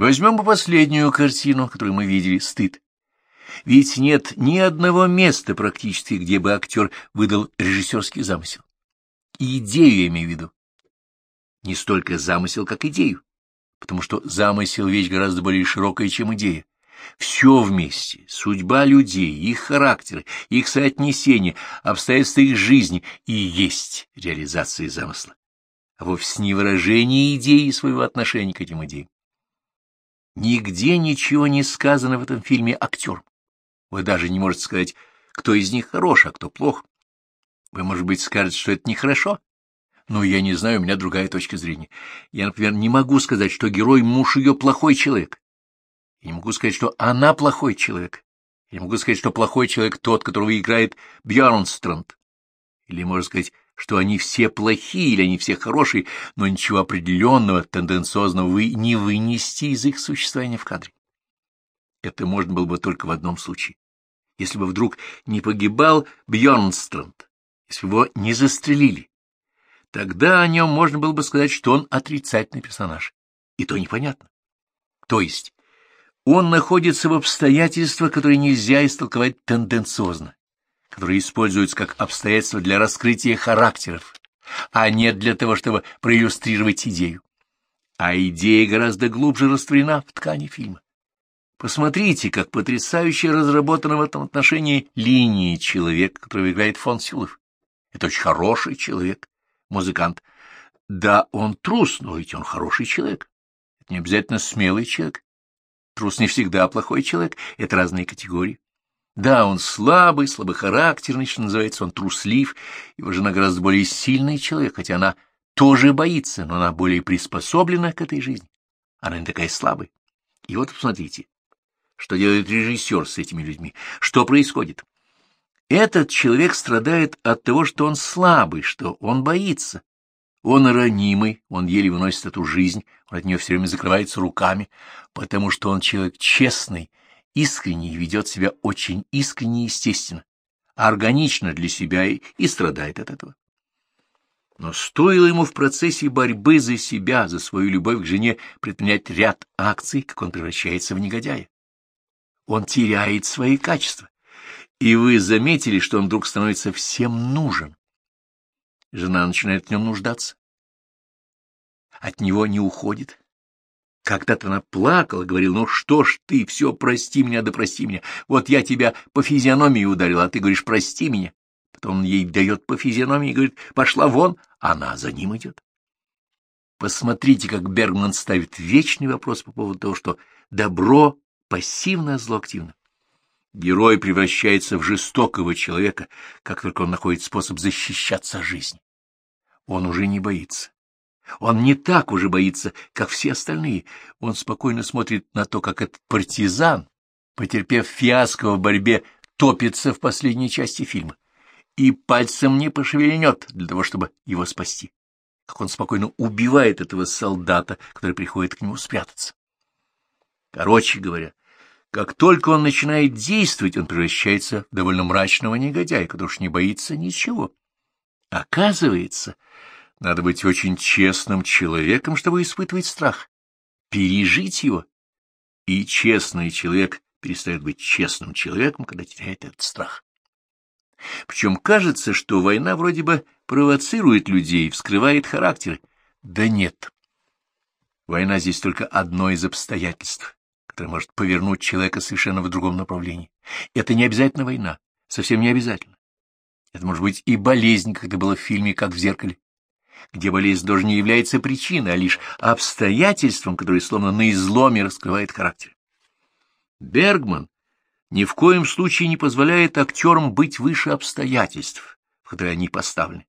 Возьмем бы последнюю картину, которую мы видели, «Стыд». Ведь нет ни одного места практически, где бы актер выдал режиссерский замысел. идею я имею в виду. Не столько замысел, как идею, потому что замысел — вещь гораздо более широкая, чем идея. Все вместе, судьба людей, их характеры, их соотнесение, обстоятельства их жизни и есть реализация замысла, а вовсе не выражение идеи своего отношения к этим идеям. Нигде ничего не сказано в этом фильме актерам. Вы даже не можете сказать, кто из них хорош, а кто плох. Вы, может быть, скажете, что это нехорошо? Но я не знаю, у меня другая точка зрения. Я, например, не могу сказать, что герой муж ее плохой человек. Я не могу сказать, что она плохой человек. Я не могу сказать, что плохой человек тот, которого играет Бьернстранд. Или, можно сказать, что они все плохие или они все хорошие, но ничего определенного, тенденциозного вы не вынести из их существования в кадре. Это можно было бы только в одном случае. Если бы вдруг не погибал Бьернстранд, если бы его не застрелили, тогда о нем можно было бы сказать, что он отрицательный персонаж. И то непонятно. То есть он находится в обстоятельствах, которые нельзя истолковать тенденциозно, которые используются как обстоятельства для раскрытия характеров, а не для того, чтобы проиллюстрировать идею. А идея гораздо глубже растворена в ткани фильма. Посмотрите, как потрясающе разработана в этом отношении линия человека, которого играет фон Сюлов. Это очень хороший человек, музыкант. Да, он трус, но ведь он хороший человек. Это не обязательно смелый человек. Трус не всегда плохой человек, это разные категории. Да, он слабый, слабохарактерный, что называется, он труслив, его жена гораздо более сильный человек, хотя она тоже боится, но она более приспособлена к этой жизни. Она не такая слабая. И вот посмотрите, что делает режиссер с этими людьми? Что происходит? Этот человек страдает от того, что он слабый, что он боится. Он ранимый, он еле выносит эту жизнь, он от нее все время закрывается руками, потому что он человек честный, искренний, ведет себя очень искренне и естественно, органично для себя и, и страдает от этого. Но стоило ему в процессе борьбы за себя, за свою любовь к жене предпринять ряд акций, как он превращается в негодяя он теряет свои качества. И вы заметили, что он вдруг становится всем нужен. Жена начинает в нем нуждаться. От него не уходит. Когда-то она плакала, говорила, ну что ж ты, все, прости меня, да прости меня. Вот я тебя по физиономии ударила, а ты говоришь, прости меня. Потом он ей дает по физиономии и говорит, пошла вон, она за ним идет. Посмотрите, как Бергман ставит вечный вопрос по поводу того, что добро пассивно, а зло активно. Герой превращается в жестокого человека, как только он находит способ защищаться жизни. Он уже не боится. Он не так уже боится, как все остальные. Он спокойно смотрит на то, как этот партизан, потерпев фиаско в борьбе, топится в последней части фильма и пальцем не пошевельнет для того, чтобы его спасти. Как он спокойно убивает этого солдата, который приходит к нему спрятаться. Короче говоря, как только он начинает действовать, он превращается в довольно мрачного негодяя, который уж не боится ничего. Оказывается, надо быть очень честным человеком, чтобы испытывать страх, пережить его. И честный человек перестает быть честным человеком, когда теряет этот страх. Причем кажется, что война вроде бы провоцирует людей, вскрывает характеры. Да нет. Война здесь только одно из обстоятельств которая может повернуть человека совершенно в другом направлении. Это не обязательно война, совсем не обязательно. Это может быть и болезнь, как это было в фильме «Как в зеркале», где болезнь тоже не является причиной, а лишь обстоятельством, которое словно на изломе раскрывает характер. Бергман ни в коем случае не позволяет актерам быть выше обстоятельств, в которые они поставлены.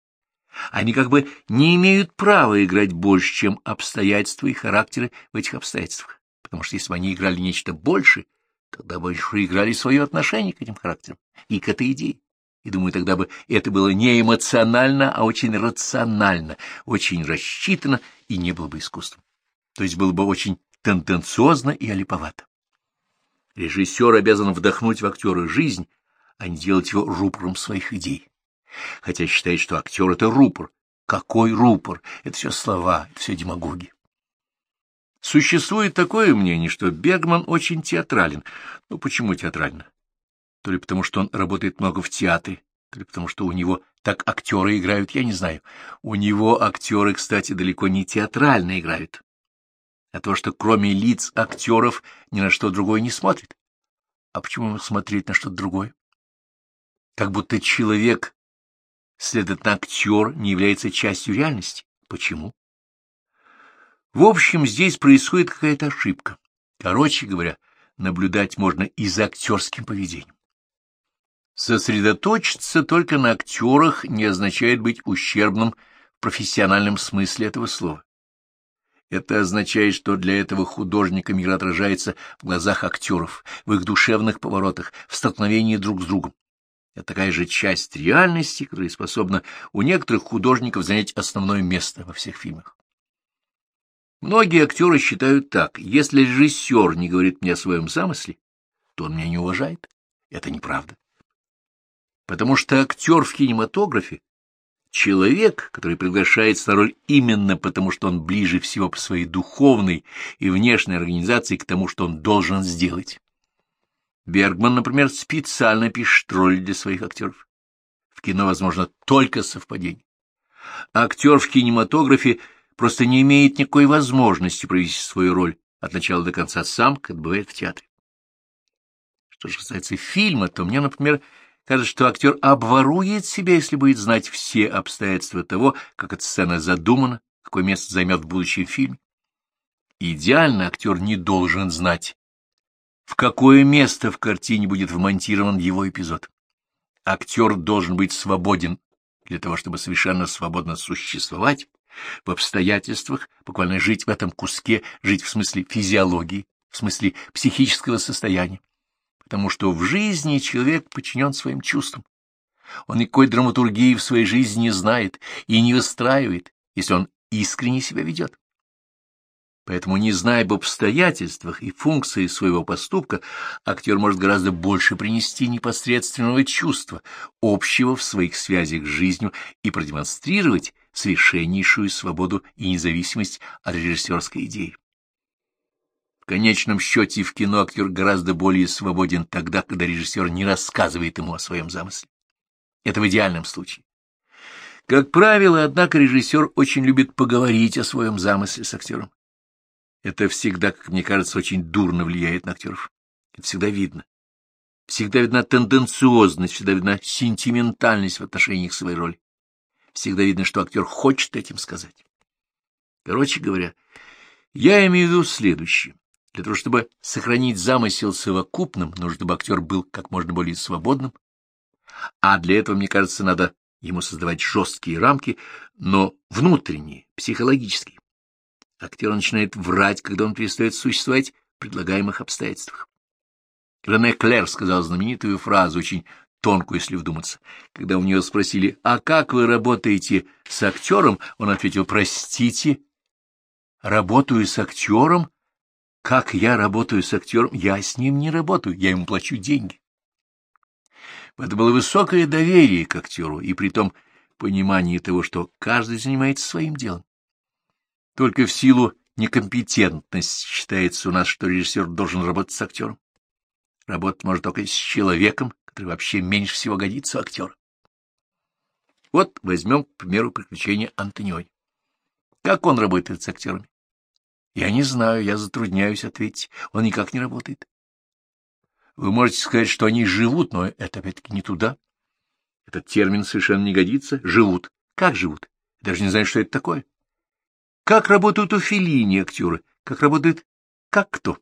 Они как бы не имеют права играть больше, чем обстоятельства и характеры в этих обстоятельствах потому что если бы они играли нечто больше, тогда бы еще играли свое отношение к этим характерам и к этой идее. И думаю, тогда бы это было не эмоционально, а очень рационально, очень рассчитано и не было бы искусством. То есть было бы очень тенденциозно и олиповато. Режиссер обязан вдохнуть в актера жизнь, а не делать его рупором своих идей. Хотя считает, что актер — это рупор. Какой рупор? Это все слова, это все демагогия. Существует такое мнение, что Бергман очень театрален. Ну, почему театрально? То ли потому, что он работает много в театре, то ли потому, что у него так актеры играют, я не знаю. У него актеры, кстати, далеко не театрально играют. А то, что кроме лиц актеров ни на что другое не смотрит. А почему смотреть на что-то другое? Как будто человек, следовательно, актер, не является частью реальности. Почему? В общем, здесь происходит какая-то ошибка. Короче говоря, наблюдать можно и за актерским поведением. Сосредоточиться только на актерах не означает быть ущербным в профессиональном смысле этого слова. Это означает, что для этого художника мир отражается в глазах актеров, в их душевных поворотах, в столкновении друг с другом. Это такая же часть реальности, которая способна у некоторых художников занять основное место во всех фильмах. Многие актеры считают так, если режиссер не говорит мне о своем замысле, то он меня не уважает. Это неправда. Потому что актер в кинематографе — человек, который приглашается на роль именно потому, что он ближе всего по своей духовной и внешней организации к тому, что он должен сделать. Бергман, например, специально пишет роли для своих актеров. В кино возможно только совпадение. Актер в кинематографе просто не имеет никакой возможности провести свою роль от начала до конца сам, как бывает в театре. Что же касается фильма, то мне, например, кажется, что актер обворует себя, если будет знать все обстоятельства того, как эта сцена задумана, какое место займет в будущем фильме. Идеально актер не должен знать, в какое место в картине будет вмонтирован его эпизод. Актер должен быть свободен для того, чтобы совершенно свободно существовать, в обстоятельствах, буквально жить в этом куске, жить в смысле физиологии, в смысле психического состояния. Потому что в жизни человек подчинен своим чувствам. Он никакой драматургии в своей жизни не знает и не выстраивает, если он искренне себя ведет. Поэтому, не зная об обстоятельствах и функции своего поступка, актер может гораздо больше принести непосредственного чувства, общего в своих связях с жизнью, и продемонстрировать совершеннейшую свободу и независимость от режиссерской идеи. Конечном счете в кино актер гораздо более свободен тогда, когда режиссер не рассказывает ему о своем замысле. Это в идеальном случае. Как правило, однако, режиссер очень любит поговорить о своем замысле с актером. Это всегда, как мне кажется, очень дурно влияет на актеров. Это всегда видно. Всегда видна тенденциозность, всегда видна сентиментальность в отношении к своей роли. Всегда видно, что актер хочет этим сказать. Короче говоря, я имею в виду следующее. Для того, чтобы сохранить замысел совокупным, нужно, чтобы актер был как можно более свободным, а для этого, мне кажется, надо ему создавать жесткие рамки, но внутренние, психологические актер начинает врать, когда он перестает существовать в предлагаемых обстоятельствах. Рене Клер сказал знаменитую фразу, очень тонкую, если вдуматься. Когда у нее спросили, а как вы работаете с актером, он ответил, простите, работаю с актером? Как я работаю с актером? Я с ним не работаю, я ему плачу деньги. Это было высокое доверие к актеру, и при том понимание того, что каждый занимается своим делом. Только в силу некомпетентности считается у нас, что режиссер должен работать с актером. Работать может только с человеком, который вообще меньше всего годится актер. Вот возьмем, к примеру, приключения Антониони. Как он работает с актерами? Я не знаю, я затрудняюсь ответить. Он никак не работает. Вы можете сказать, что они живут, но это опять-таки не туда. Этот термин совершенно не годится. Живут. Как живут? даже не знаю, что это такое. Как работают у Феллини актеры? Как работает... Как кто?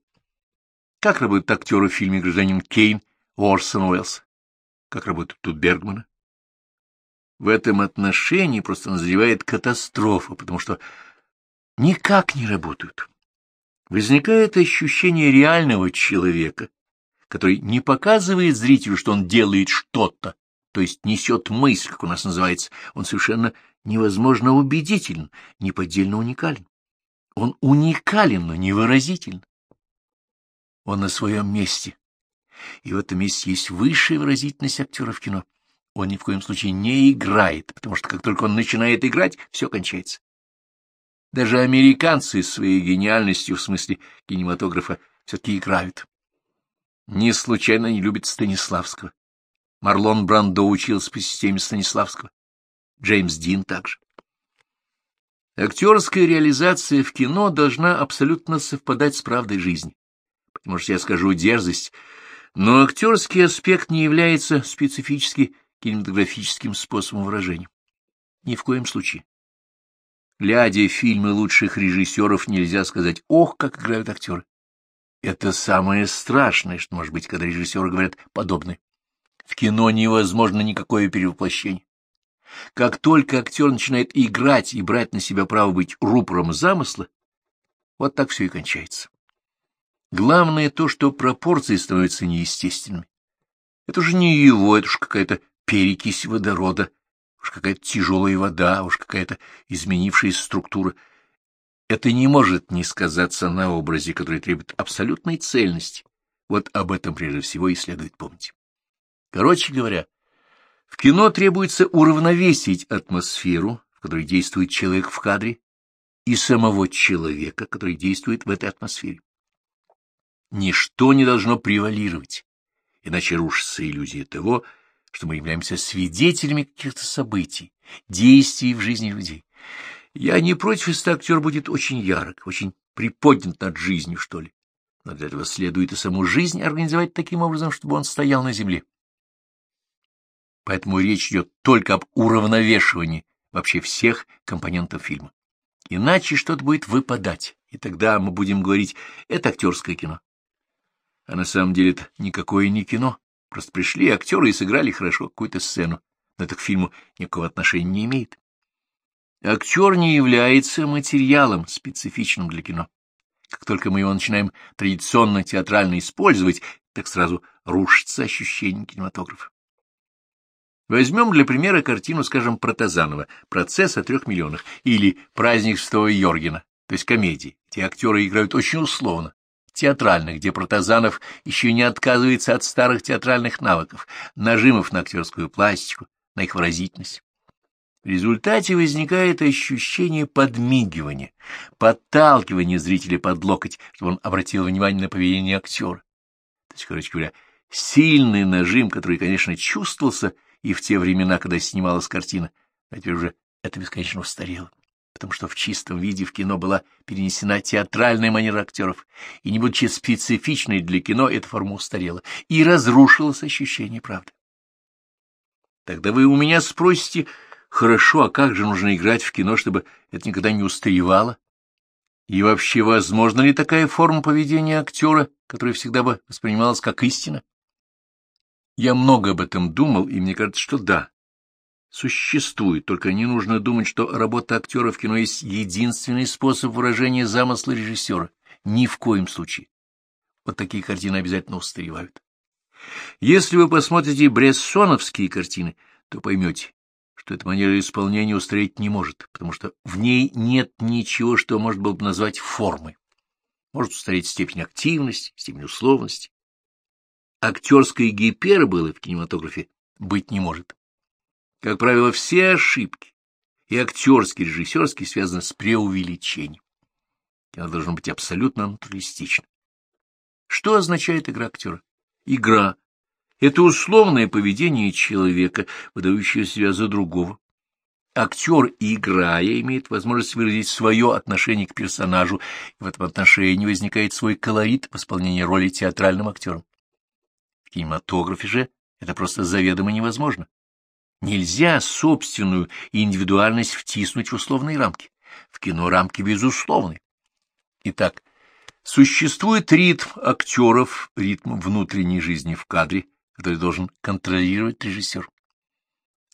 Как работают актеры в фильме «Гражданин Кейн» Орсон Уэллс? Как работают у Бергмана? В этом отношении просто назревает катастрофа, потому что никак не работают. Возникает ощущение реального человека, который не показывает зрителю, что он делает что-то, то есть несет мысль, как у нас называется, он совершенно невозможно убедителен, неподдельно уникален. Он уникален, но невыразителен. Он на своем месте. И в этом месте есть высшая выразительность актера в кино. Он ни в коем случае не играет, потому что как только он начинает играть, все кончается. Даже американцы своей гениальностью в смысле кинематографа все-таки играют. Не случайно не любят Станиславского. Марлон Брандо учился по системе Станиславского. Джеймс Дин также. Актерская реализация в кино должна абсолютно совпадать с правдой жизни. Может, я скажу дерзость, но актерский аспект не является специфически кинематографическим способом выражения. Ни в коем случае. Глядя фильмы лучших режиссеров, нельзя сказать «Ох, как играют актеры». Это самое страшное, что может быть, когда режиссеры говорят подобное. В кино невозможно никакое перевоплощение. Как только актер начинает играть и брать на себя право быть рупором замысла, вот так все и кончается. Главное то, что пропорции становятся неестественными. Это уже не его, это уж какая-то перекись водорода, уж какая-то тяжелая вода, уж какая-то изменившаяся структура. Это не может не сказаться на образе, который требует абсолютной цельности. Вот об этом прежде всего и следует помнить. Короче говоря, в кино требуется уравновесить атмосферу, в которой действует человек в кадре, и самого человека, который действует в этой атмосфере. Ничто не должно превалировать, иначе рушится иллюзия того, что мы являемся свидетелями каких-то событий, действий в жизни людей. Я не против, если актер будет очень ярок, очень приподнят над жизнью, что ли. Но для этого следует и саму жизнь организовать таким образом, чтобы он стоял на земле. Поэтому речь идет только об уравновешивании вообще всех компонентов фильма. Иначе что-то будет выпадать, и тогда мы будем говорить «это актерское кино». А на самом деле это никакое не кино. Просто пришли актеры и сыграли хорошо какую-то сцену, но это к фильму никакого отношения не имеет. Актер не является материалом, специфичным для кино. Как только мы его начинаем традиционно театрально использовать, так сразу рушится ощущение кинематографа. Возьмем для примера картину, скажем, Протазанова «Процесс о трех миллионах» или «Праздник Святого Йоргена», то есть комедии, где актеры играют очень условно, театральных, где Протазанов еще не отказывается от старых театральных навыков, нажимов на актерскую пластику, на их выразительность. В результате возникает ощущение подмигивания, подталкивания зрителя под локоть, чтобы он обратил внимание на поведение актера. То есть, короче говоря, сильный нажим, который, конечно, чувствовался и в те времена, когда снималась картина, а теперь уже это бесконечно устарело, потому что в чистом виде в кино была перенесена театральная манера актеров, и, не будучи специфичной для кино, эта форма устарела, и разрушилось ощущение правды. Тогда вы у меня спросите, Хорошо, а как же нужно играть в кино, чтобы это никогда не устаревало? И вообще, возможно ли такая форма поведения актера, которая всегда бы воспринималась как истина? Я много об этом думал, и мне кажется, что да. Существует, только не нужно думать, что работа актера в кино есть единственный способ выражения замысла режиссера. Ни в коем случае. Вот такие картины обязательно устаревают. Если вы посмотрите брессоновские картины, то поймете, что эта манера исполнения устроить не может, потому что в ней нет ничего, что можно было бы назвать формой. Может устареть степень активности, степень условности. Актерской гиперболы в кинематографе быть не может. Как правило, все ошибки, и актерские, и режиссерские, связаны с преувеличением. Кино должно быть абсолютно натуралистично. Что означает игра актера? Игра это условное поведение человека, выдающее себя за другого. Актер, играя, имеет возможность выразить свое отношение к персонажу, и в этом отношении возникает свой колорит в исполнении роли театральным актером. В кинематографе же это просто заведомо невозможно. Нельзя собственную индивидуальность втиснуть в условные рамки. В кино рамки безусловны. Итак, существует ритм актеров, ритм внутренней жизни в кадре, который должен контролировать режиссер.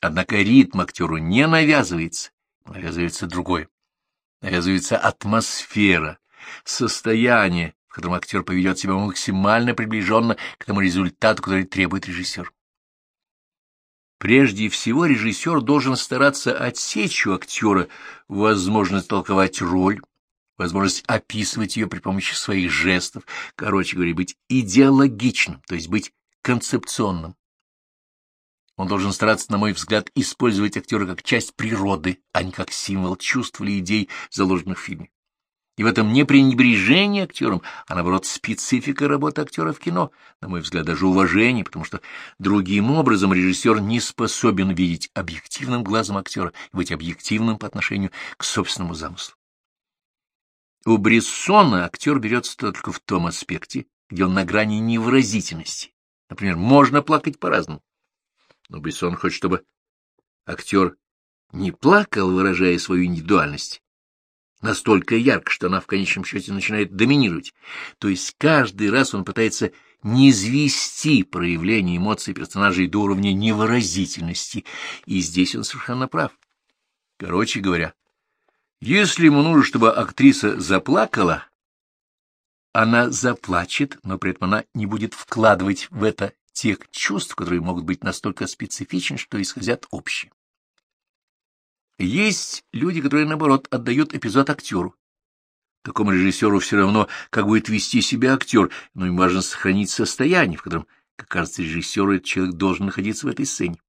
Однако ритм актеру не навязывается, навязывается другое. Навязывается атмосфера, состояние, в котором актер поведет себя максимально приближенно к тому результату, который требует режиссер. Прежде всего режиссер должен стараться отсечь у актера возможность толковать роль, возможность описывать ее при помощи своих жестов, короче говоря, быть идеологичным, то есть быть концепционным. Он должен стараться, на мой взгляд, использовать актера как часть природы, а не как символ чувств или идей, заложенных в фильме. И в этом не пренебрежение актером, а наоборот специфика работы актера в кино, на мой взгляд, даже уважение, потому что другим образом режиссер не способен видеть объективным глазом актера и быть объективным по отношению к собственному замыслу. У Брессона актер берется только в том аспекте, где он на грани невыразительности. Например, можно плакать по-разному. Но Бессон хочет, чтобы актер не плакал, выражая свою индивидуальность, настолько ярко, что она в конечном счете начинает доминировать. То есть каждый раз он пытается не извести проявление эмоций персонажей до уровня невыразительности, и здесь он совершенно прав. Короче говоря, если ему нужно, чтобы актриса заплакала, она заплачет, но при этом она не будет вкладывать в это тех чувств, которые могут быть настолько специфичны, что исходят общие. Есть люди, которые, наоборот, отдают эпизод актеру. Такому режиссеру все равно, как будет вести себя актер, но им важно сохранить состояние, в котором, как кажется режиссеру, этот человек должен находиться в этой сцене.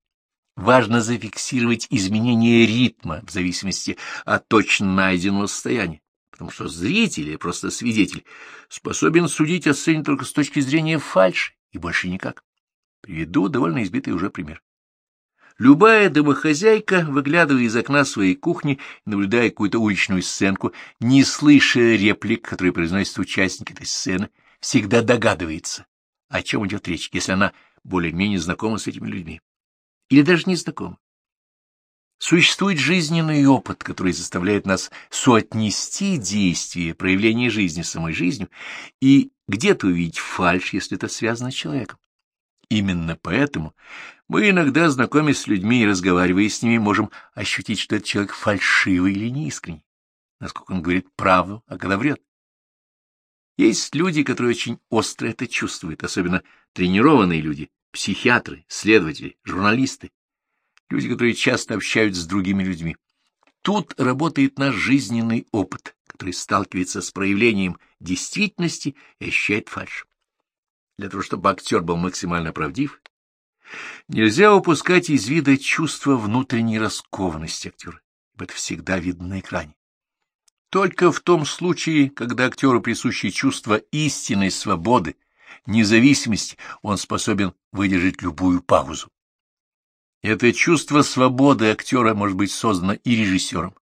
Важно зафиксировать изменение ритма в зависимости от точно найденного состояния, потому что зритель или просто свидетель способен судить о сцене только с точки зрения фальши и больше никак. Приведу довольно избитый уже пример. Любая домохозяйка, выглядывая из окна своей кухни, наблюдая какую-то уличную сценку, не слыша реплик, которые произносят участники этой сцены, всегда догадывается, о чем идет речь, если она более-менее знакома с этими людьми. Или даже не знакома. Существует жизненный опыт, который заставляет нас соотнести действия, проявления жизни с самой жизнью, и где-то увидеть фальшь, если это связано с человеком. Именно поэтому мы иногда, знакомясь с людьми и разговаривая с ними, можем ощутить, что этот человек фальшивый или неискренний, насколько он говорит правду, а когда врет. Есть люди, которые очень остро это чувствуют, особенно тренированные люди, психиатры, следователи, журналисты, люди, которые часто общаются с другими людьми. Тут работает наш жизненный опыт, который сталкивается с проявлением действительности и ощущает фальшь для того, чтобы актер был максимально правдив, нельзя упускать из вида чувство внутренней раскованности актера, это всегда видно на экране. Только в том случае, когда актеру присуще чувство истинной свободы, независимости, он способен выдержать любую паузу. Это чувство свободы актера может быть создано и режиссером.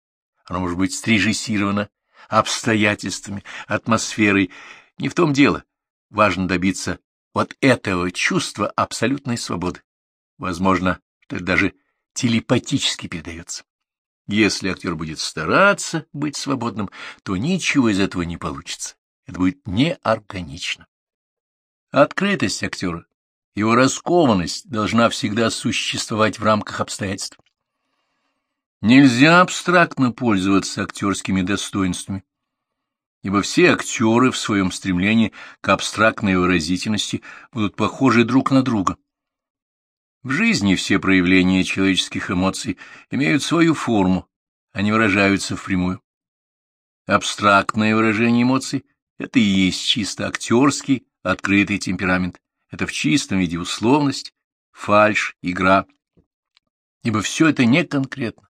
Оно может быть срежиссировано обстоятельствами, атмосферой. Не в том дело важно добиться вот этого чувства абсолютной свободы. Возможно, что это даже телепатически передается. Если актер будет стараться быть свободным, то ничего из этого не получится. Это будет неорганично. Открытость актера, его раскованность должна всегда существовать в рамках обстоятельств. Нельзя абстрактно пользоваться актерскими достоинствами ибо все актеры в своем стремлении к абстрактной выразительности будут похожи друг на друга. В жизни все проявления человеческих эмоций имеют свою форму, они выражаются впрямую. Абстрактное выражение эмоций — это и есть чисто актерский, открытый темперамент. Это в чистом виде условность, фальшь, игра. Ибо все это не конкретно.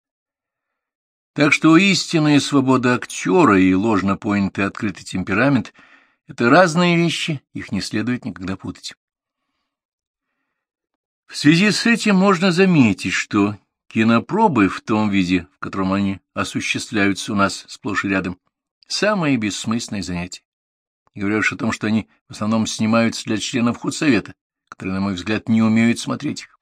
Так что истинная свобода актера и ложно понятый открытый темперамент — это разные вещи, их не следует никогда путать. В связи с этим можно заметить, что кинопробы в том виде, в котором они осуществляются у нас сплошь и рядом, самое бессмысленное занятие. Не говоря уж о том, что они в основном снимаются для членов худсовета, которые, на мой взгляд, не умеют смотреть их.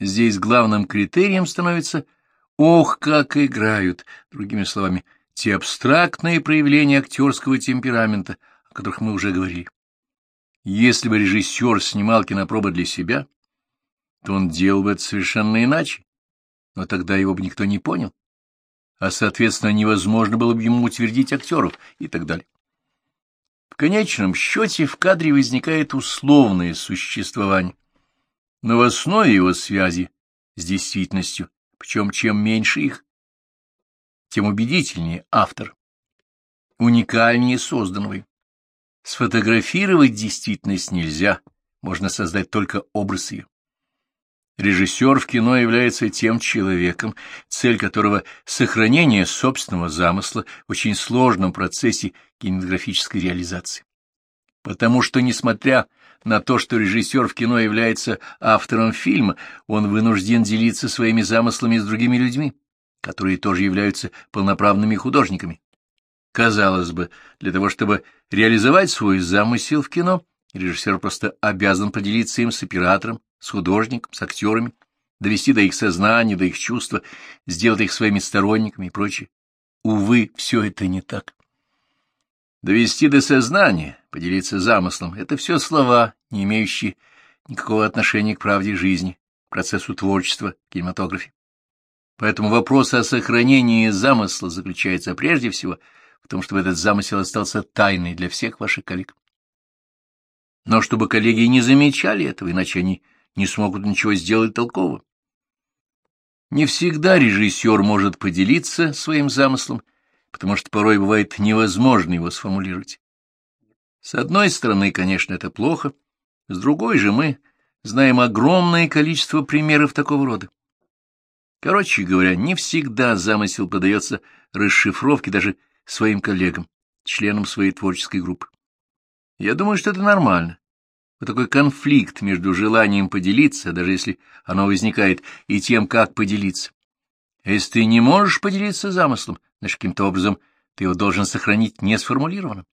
Здесь главным критерием становится — Ох, как играют, другими словами, те абстрактные проявления актерского темперамента, о которых мы уже говорили. Если бы режиссер снимал кинопробы для себя, то он делал бы это совершенно иначе, но тогда его бы никто не понял, а, соответственно, невозможно было бы ему утвердить актеров и так далее. В конечном счете в кадре возникает условное существование, но в основе его связи с действительностью причем чем меньше их, тем убедительнее автор, уникальнее созданного. Сфотографировать действительность нельзя, можно создать только образ ее. Режиссер в кино является тем человеком, цель которого — сохранение собственного замысла в очень сложном процессе кинематографической реализации. Потому что, несмотря на то, что режиссер в кино является автором фильма, он вынужден делиться своими замыслами с другими людьми, которые тоже являются полноправными художниками. Казалось бы, для того, чтобы реализовать свой замысел в кино, режиссер просто обязан поделиться им с оператором, с художником, с актерами, довести до их сознания, до их чувства, сделать их своими сторонниками и прочее. Увы, все это не так. Довести до сознания, поделиться замыслом — это все слова, не имеющие никакого отношения к правде жизни, к процессу творчества в кинематографе. Поэтому вопрос о сохранении замысла заключается прежде всего в том, чтобы этот замысел остался тайной для всех ваших коллег. Но чтобы коллеги не замечали этого, иначе они не смогут ничего сделать толково. Не всегда режиссер может поделиться своим замыслом, потому что порой бывает невозможно его сформулировать. С одной стороны, конечно, это плохо, с другой же мы знаем огромное количество примеров такого рода. Короче говоря, не всегда замысел подается расшифровке даже своим коллегам, членам своей творческой группы. Я думаю, что это нормально. Вот такой конфликт между желанием поделиться, даже если оно возникает, и тем, как поделиться. Если ты не можешь поделиться замыслом, значит, каким-то образом ты его должен сохранить несформулированным.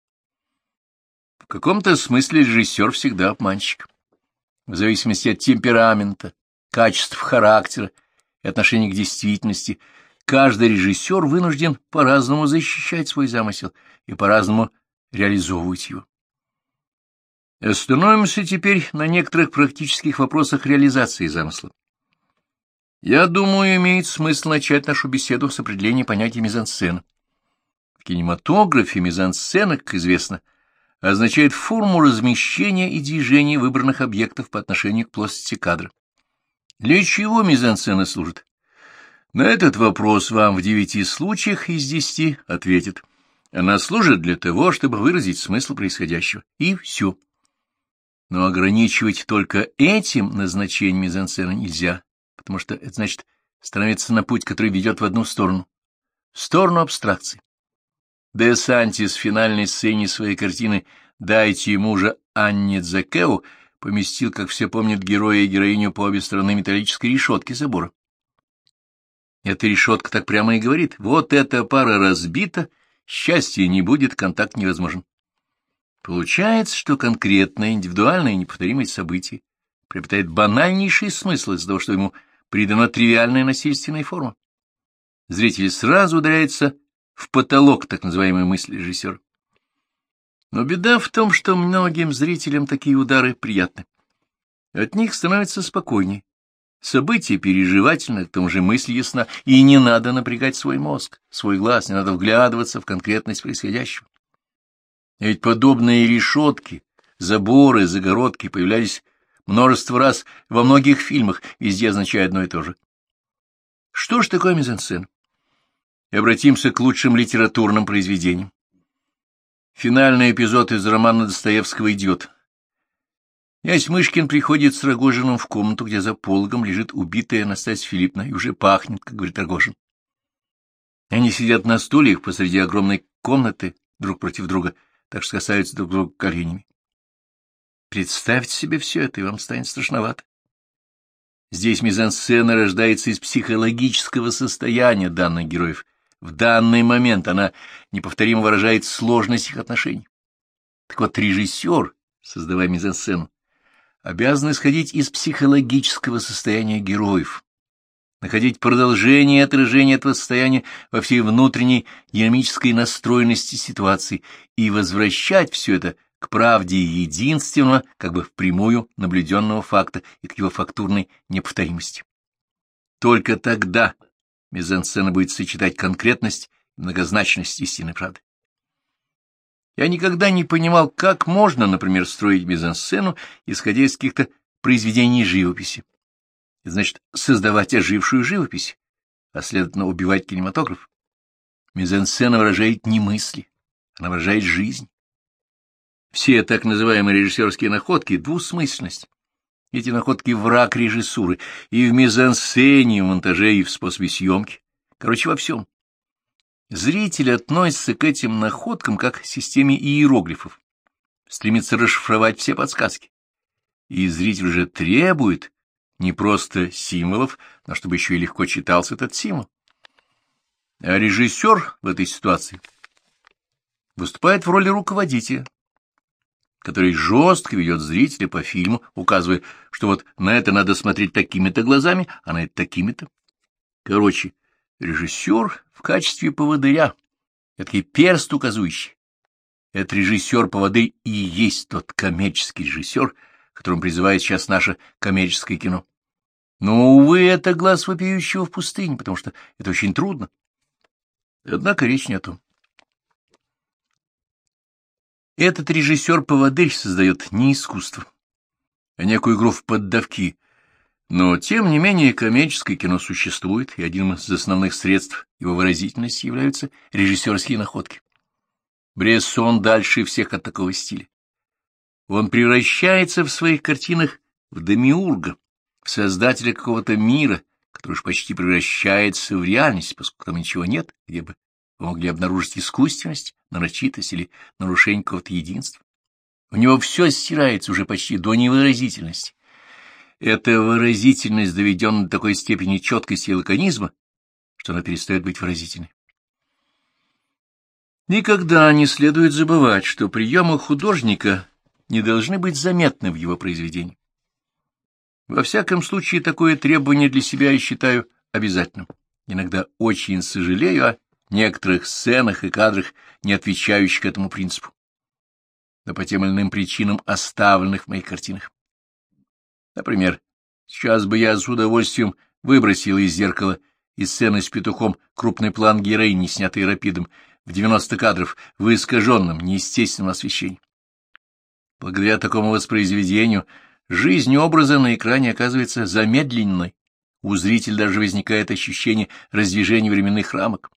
В каком-то смысле режиссер всегда обманщик. В зависимости от темперамента, качеств характера и отношения к действительности, каждый режиссер вынужден по-разному защищать свой замысел и по-разному реализовывать его. Остановимся теперь на некоторых практических вопросах реализации замысла. Я думаю, имеет смысл начать нашу беседу с определения понятия мизансцена. В кинематографе мизансцена, как известно, означает форму размещения и движения выбранных объектов по отношению к плоскости кадра. Для чего мизансцена служит? На этот вопрос вам в девяти случаях из десяти ответит. Она служит для того, чтобы выразить смысл происходящего. И все. Но ограничивать только этим назначением мизансцены нельзя, потому что это значит становиться на путь, который ведет в одну сторону, в сторону абстракции. Де Сантис в финальной сцене своей картины «Дайте мужа Анне Дзакеу» поместил, как все помнят, героя и героиню по обе стороны металлической решетки забора. Эта решетка так прямо и говорит, вот эта пара разбита, счастья не будет, контакт невозможен. Получается, что конкретное, индивидуальное, неповторимое событие приобретает банальнейший смысл из-за того, что ему придана тривиальная насильственная форма. Зритель сразу ударяется в потолок так называемой мысли режиссера. Но беда в том, что многим зрителям такие удары приятны. От них становится спокойнее. Событие переживательно, к тому же мысль ясна, и не надо напрягать свой мозг, свой глаз, не надо вглядываться в конкретность происходящего. Ведь подобные решетки, заборы, загородки появлялись множество раз во многих фильмах, везде означая одно и то же. Что ж такое мизансцена? Обратимся к лучшим литературным произведениям. Финальный эпизод из романа Достоевского «Идиот». Князь Мышкин приходит с Рогожиным в комнату, где за пологом лежит убитая Анастасия Филипповна, и уже пахнет, как говорит Рогожин. Они сидят на стульях посреди огромной комнаты, друг против друга, так что касаются друг друга коленями. Представьте себе все это, и вам станет страшновато. Здесь мизансцена рождается из психологического состояния данных героев. В данный момент она неповторимо выражает сложность их отношений. Так вот, режиссер, создавая мизансцену, обязан исходить из психологического состояния героев, находить продолжение и отражение этого состояния во всей внутренней динамической настроенности ситуации и возвращать все это к правде единственного, как бы впрямую наблюденного факта и к его фактурной неповторимости. Только тогда мизансцена будет сочетать конкретность и многозначность истинной правды. Я никогда не понимал, как можно, например, строить мизансцену, исходя из каких-то произведений живописи значит создавать ожившую живопись, а следовательно убивать кинематограф. Мизансцена выражает не мысли, она выражает жизнь. Все так называемые режиссерские находки — двусмысленность. Эти находки — враг режиссуры и в мизансцене, и в монтаже, и в способе съемки. Короче, во всем. Зритель относится к этим находкам как к системе иероглифов, стремится расшифровать все подсказки. И зритель же требует не просто символов, но чтобы еще и легко читался этот символ. А режиссер в этой ситуации выступает в роли руководителя, который жестко ведет зрителя по фильму, указывая, что вот на это надо смотреть такими-то глазами, а на это такими-то. Короче, режиссер в качестве поводыря, это перст указующий. Этот режиссер-поводырь и есть тот коммерческий режиссер, которым призывает сейчас наше коммерческое кино. Но, увы, это глаз вопиющего в пустыне, потому что это очень трудно. Однако речь не о том. Этот режиссер-поводырь создает не искусство, а некую игру в поддавки. Но, тем не менее, коммерческое кино существует, и одним из основных средств его выразительности являются режиссерские находки. Брессон дальше всех от такого стиля. Он превращается в своих картинах в демиурга, в создателя какого-то мира, который уж почти превращается в реальность, поскольку там ничего нет, где бы могли обнаружить искусственность, нарочитость или нарушение какого-то единства. У него все стирается уже почти до невыразительности. Эта выразительность доведена до такой степени четкости и лаконизма, что она перестает быть выразительной. Никогда не следует забывать, что приемы художника не должны быть заметны в его произведении. Во всяком случае, такое требование для себя я считаю обязательным. Иногда очень сожалею о некоторых сценах и кадрах, не отвечающих этому принципу, но по тем или иным причинам оставленных в моих картинах. Например, сейчас бы я с удовольствием выбросил из зеркала из сцены с петухом крупный план героини, снятый рапидом, в 90 кадров, в искаженном, неестественном освещении. Благодаря такому воспроизведению жизнь образа на экране оказывается замедленной, у зрителя даже возникает ощущение раздвижения временных рамок.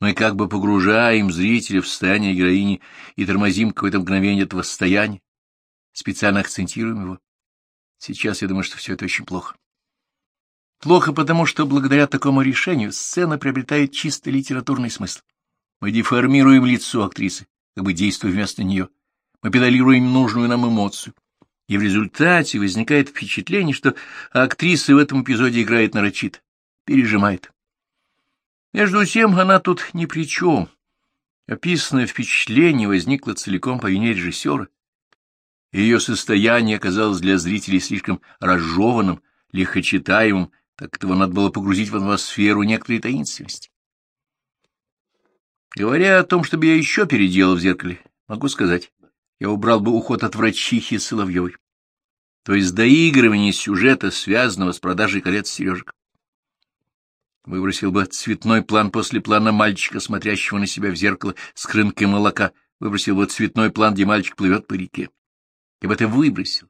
Мы как бы погружаем зрителя в состояние героини и тормозим какое-то мгновение этого состояния, специально акцентируем его. Сейчас я думаю, что все это очень плохо. Плохо потому, что благодаря такому решению сцена приобретает чисто литературный смысл. Мы деформируем лицо актрисы, как бы действуя вместо нее. Мы педалируем нужную нам эмоцию. И в результате возникает впечатление, что актриса в этом эпизоде играет нарочито, пережимает. Между тем она тут ни при чем. Описанное впечатление возникло целиком по вине режиссера. Ее состояние оказалось для зрителей слишком разжеванным, легкочитаемым, так этого надо было погрузить в атмосферу некоторой таинственности. Говоря о том, чтобы я еще переделал в зеркале, могу сказать, я убрал бы уход от врачихи Соловьевой, то есть доигрывание сюжета, связанного с продажей колец сережек. Выбросил бы цветной план после плана мальчика, смотрящего на себя в зеркало с крынкой молока. Выбросил бы цветной план, где мальчик плывет по реке. Я бы это выбросил.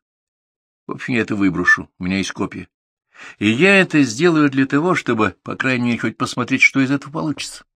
В общем, я это выброшу. У меня есть копия. И я это сделаю для того, чтобы, по крайней мере, хоть посмотреть, что из этого получится.